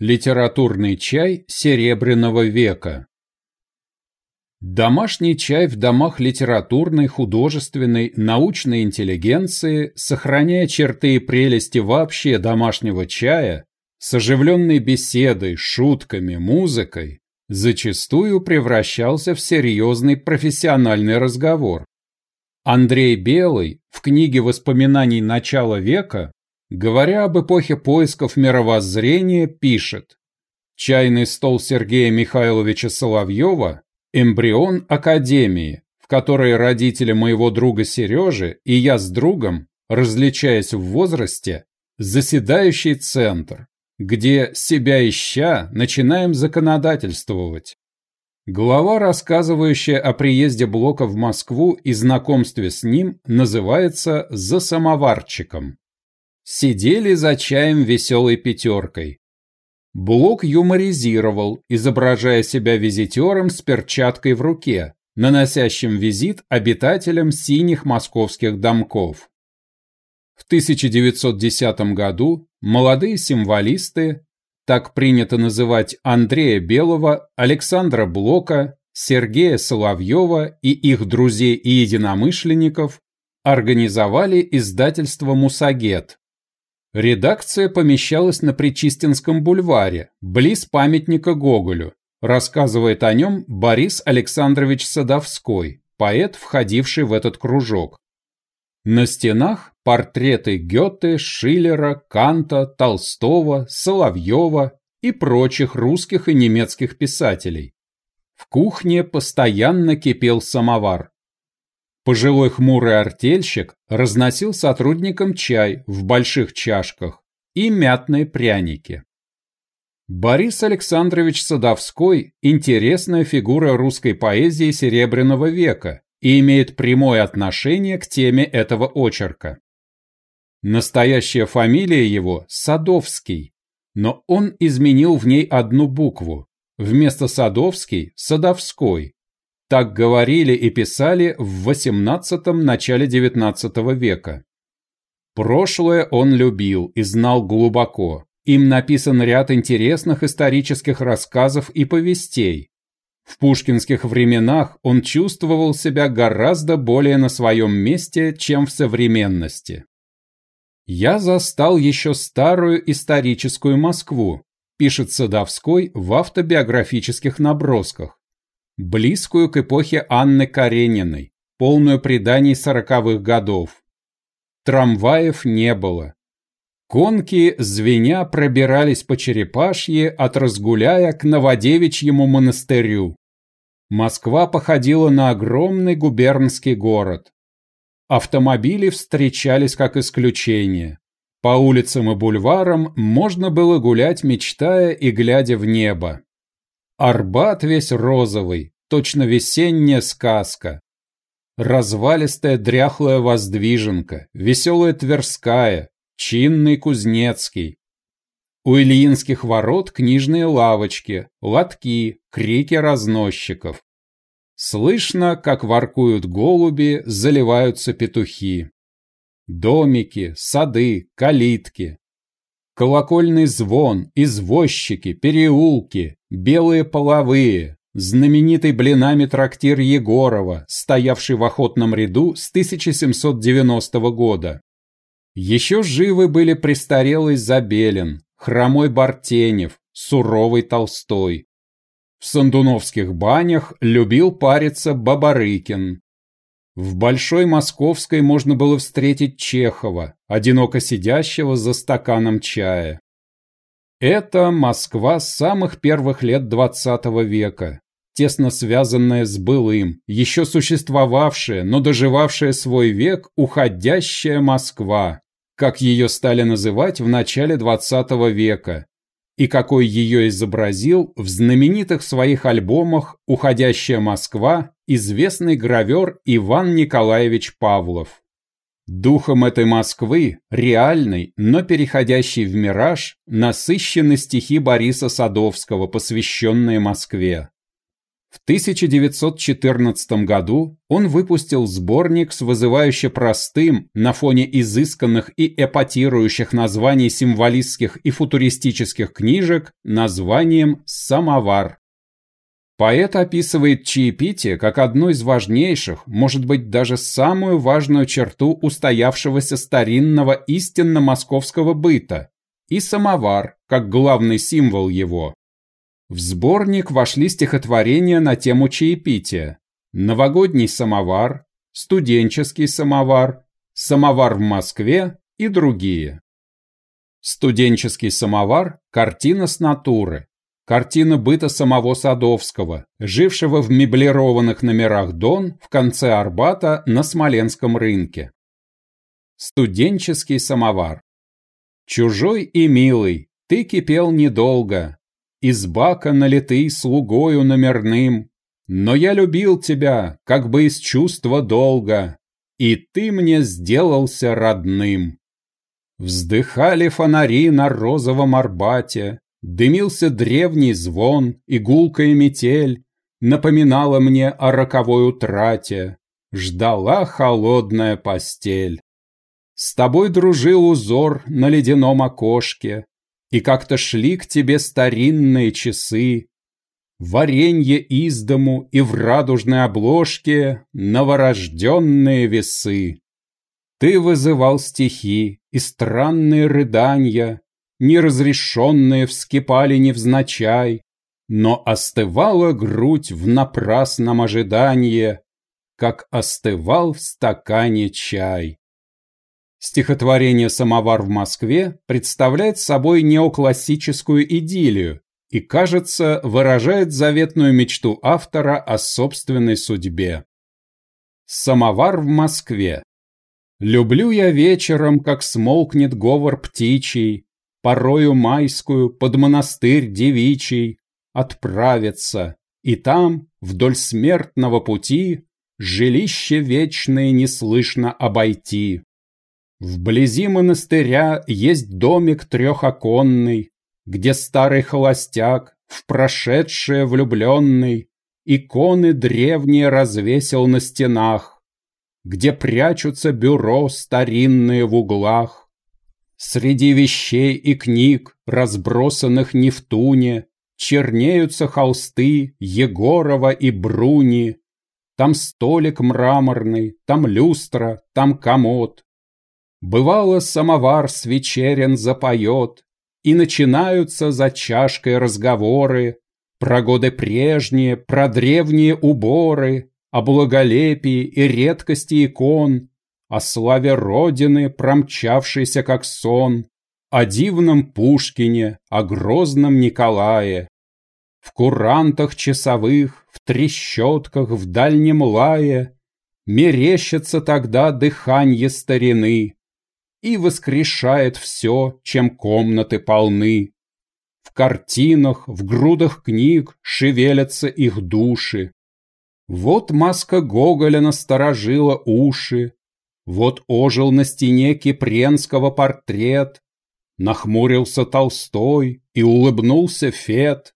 Литературный чай Серебряного века. Домашний чай в домах литературной, художественной, научной интеллигенции, сохраняя черты и прелести вообще домашнего чая, с оживленной беседой, шутками, музыкой, зачастую превращался в серьезный профессиональный разговор. Андрей Белый в книге воспоминаний начала века Говоря об эпохе поисков мировоззрения, пишет «Чайный стол Сергея Михайловича Соловьева – эмбрион Академии, в которой родители моего друга Сережи и я с другом, различаясь в возрасте, заседающий центр, где, себя ища, начинаем законодательствовать. Глава, рассказывающая о приезде Блока в Москву и знакомстве с ним, называется «За самоварчиком» сидели за чаем веселой пятеркой. Блок юморизировал, изображая себя визитером с перчаткой в руке, наносящим визит обитателям синих московских домков. В 1910 году молодые символисты, так принято называть Андрея Белого, Александра Блока, Сергея Соловьева и их друзей и единомышленников, организовали издательство «Мусагет», Редакция помещалась на Причистинском бульваре, близ памятника Гоголю. Рассказывает о нем Борис Александрович Садовской, поэт, входивший в этот кружок. На стенах портреты Гёте, Шиллера, Канта, Толстого, Соловьева и прочих русских и немецких писателей. В кухне постоянно кипел самовар. Пожилой хмурый артельщик разносил сотрудникам чай в больших чашках и мятные пряники. Борис Александрович Садовской – интересная фигура русской поэзии Серебряного века и имеет прямое отношение к теме этого очерка. Настоящая фамилия его – Садовский, но он изменил в ней одну букву. Вместо Садовский – Садовской, так говорили и писали в XVIII – начале XIX века. Прошлое он любил и знал глубоко. Им написан ряд интересных исторических рассказов и повестей. В пушкинских временах он чувствовал себя гораздо более на своем месте, чем в современности. «Я застал еще старую историческую Москву», пишет Садовской в автобиографических набросках близкую к эпохе Анны Карениной, полную преданий сороковых годов. Трамваев не было. Конки, звеня, пробирались по черепашье от Разгуляя к Новодевичьему монастырю. Москва походила на огромный губернский город. Автомобили встречались как исключение. По улицам и бульварам можно было гулять, мечтая и глядя в небо. Арбат весь розовый, точно весенняя сказка. Развалистая дряхлая воздвиженка, веселая Тверская, чинный Кузнецкий. У Ильинских ворот книжные лавочки, лотки, крики разносчиков. Слышно, как воркуют голуби, заливаются петухи. Домики, сады, калитки. Колокольный звон, извозчики, переулки, белые половые, знаменитый блинами трактир Егорова, стоявший в охотном ряду с 1790 года. Еще живы были престарелый Забелин, хромой Бартенев, суровый Толстой. В Сандуновских банях любил париться Бабарыкин. В Большой Московской можно было встретить Чехова, одиноко сидящего за стаканом чая. Это Москва самых первых лет XX века, тесно связанная с былым, еще существовавшая, но доживавшая свой век уходящая Москва, как ее стали называть в начале XX века, и какой ее изобразил в знаменитых своих альбомах «Уходящая Москва» известный гравер Иван Николаевич Павлов. Духом этой Москвы, реальной, но переходящей в мираж, насыщены стихи Бориса Садовского, посвященные Москве. В 1914 году он выпустил сборник с вызывающе простым на фоне изысканных и эпатирующих названий символистских и футуристических книжек названием «Самовар». Поэт описывает чаепитие как одну из важнейших, может быть даже самую важную черту устоявшегося старинного истинно московского быта, и самовар как главный символ его. В сборник вошли стихотворения на тему чаепития. Новогодний самовар, студенческий самовар, самовар в Москве и другие. Студенческий самовар – картина с натуры. Картина быта самого Садовского, жившего в меблированных номерах Дон в конце Арбата на Смоленском рынке. Студенческий самовар. Чужой и милый, ты кипел недолго, из бака налитый слугою номерным. Но я любил тебя, как бы из чувства долга, и ты мне сделался родным. Вздыхали фонари на розовом арбате, дымился древний звон и гулкая метель, напоминала мне о роковой утрате, ждала холодная постель. С тобой дружил узор на ледяном окошке, и как-то шли к тебе старинные часы, Варенье из дому и в радужной обложке Новорожденные весы. Ты вызывал стихи и странные рыдания, Неразрешенные вскипали невзначай, Но остывала грудь в напрасном ожидании, Как остывал в стакане чай. Стихотворение «Самовар в Москве» представляет собой неоклассическую идиллию и, кажется, выражает заветную мечту автора о собственной судьбе. «Самовар в Москве» Люблю я вечером, как смолкнет говор птичий, Порою майскую под монастырь девичий Отправиться, и там, вдоль смертного пути, Жилище вечное неслышно обойти. Вблизи монастыря есть домик трехоконный, Где старый холостяк, в прошедшее влюбленный, Иконы древние развесил на стенах, Где прячутся бюро старинные в углах. Среди вещей и книг, разбросанных Нефтуне, Чернеются холсты Егорова и Бруни. Там столик мраморный, там люстра, там комод, Бывало, самовар с вечерен запоет, И начинаются за чашкой разговоры Про годы прежние, про древние уборы, О благолепии и редкости икон, О славе Родины, промчавшейся как сон, О дивном Пушкине, о грозном Николае. В курантах часовых, в трещотках, в дальнем лае Мерещится тогда дыханье старины, и воскрешает все, чем комнаты полны. В картинах, в грудах книг шевелятся их души. Вот маска Гоголя насторожила уши, вот ожил на стене Кипренского портрет, нахмурился Толстой и улыбнулся Фет.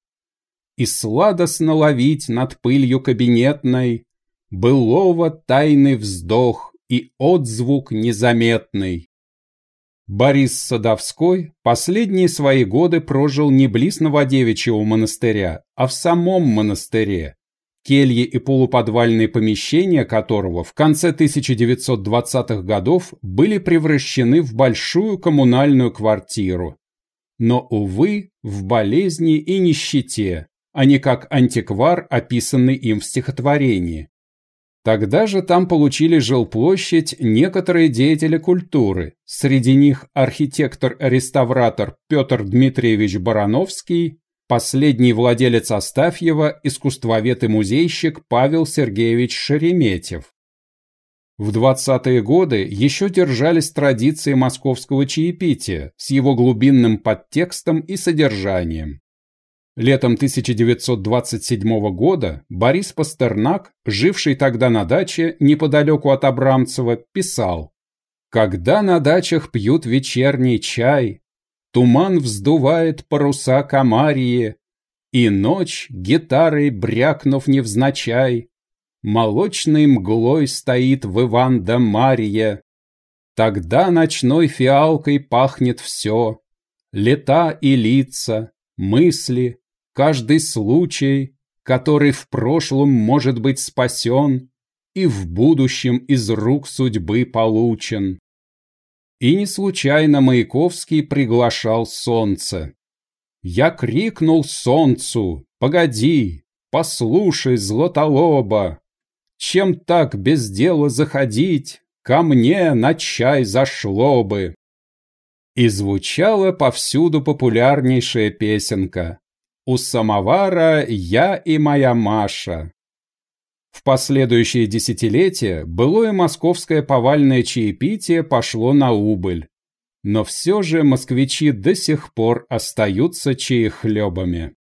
И сладостно ловить над пылью кабинетной Былого тайный вздох и отзвук незаметный. Борис Садовской последние свои годы прожил не близ Новодевичьего монастыря, а в самом монастыре, кельи и полуподвальные помещения которого в конце 1920-х годов были превращены в большую коммунальную квартиру. Но, увы, в болезни и нищете, а не как антиквар, описанный им в стихотворении. Тогда же там получили жилплощадь некоторые деятели культуры, среди них архитектор-реставратор Петр Дмитриевич Барановский, последний владелец Астафьева, искусствовед и музейщик Павел Сергеевич Шереметьев. В 20-е годы еще держались традиции московского чаепития с его глубинным подтекстом и содержанием. Летом 1927 года Борис Пастернак, живший тогда на даче неподалеку от Абрамцева, писал «Когда на дачах пьют вечерний чай, туман вздувает паруса комарии, И ночь, гитарой брякнув невзначай, Молочной мглой стоит в Иван Марья. Тогда ночной фиалкой пахнет все, Лета и лица, мысли, каждый случай, Который в прошлом может быть спасен И в будущем из рук судьбы получен. И не случайно Маяковский приглашал солнце. Я крикнул солнцу, погоди, послушай, златолоба, чем так без дела заходить, ко мне на чай зашло бы. И звучала повсюду популярнейшая песенка «У самовара я и моя Маша». В последующие десятилетия былое московское повальное чаепитие пошло на убыль. Но все же москвичи до сих пор остаются чаехлебами.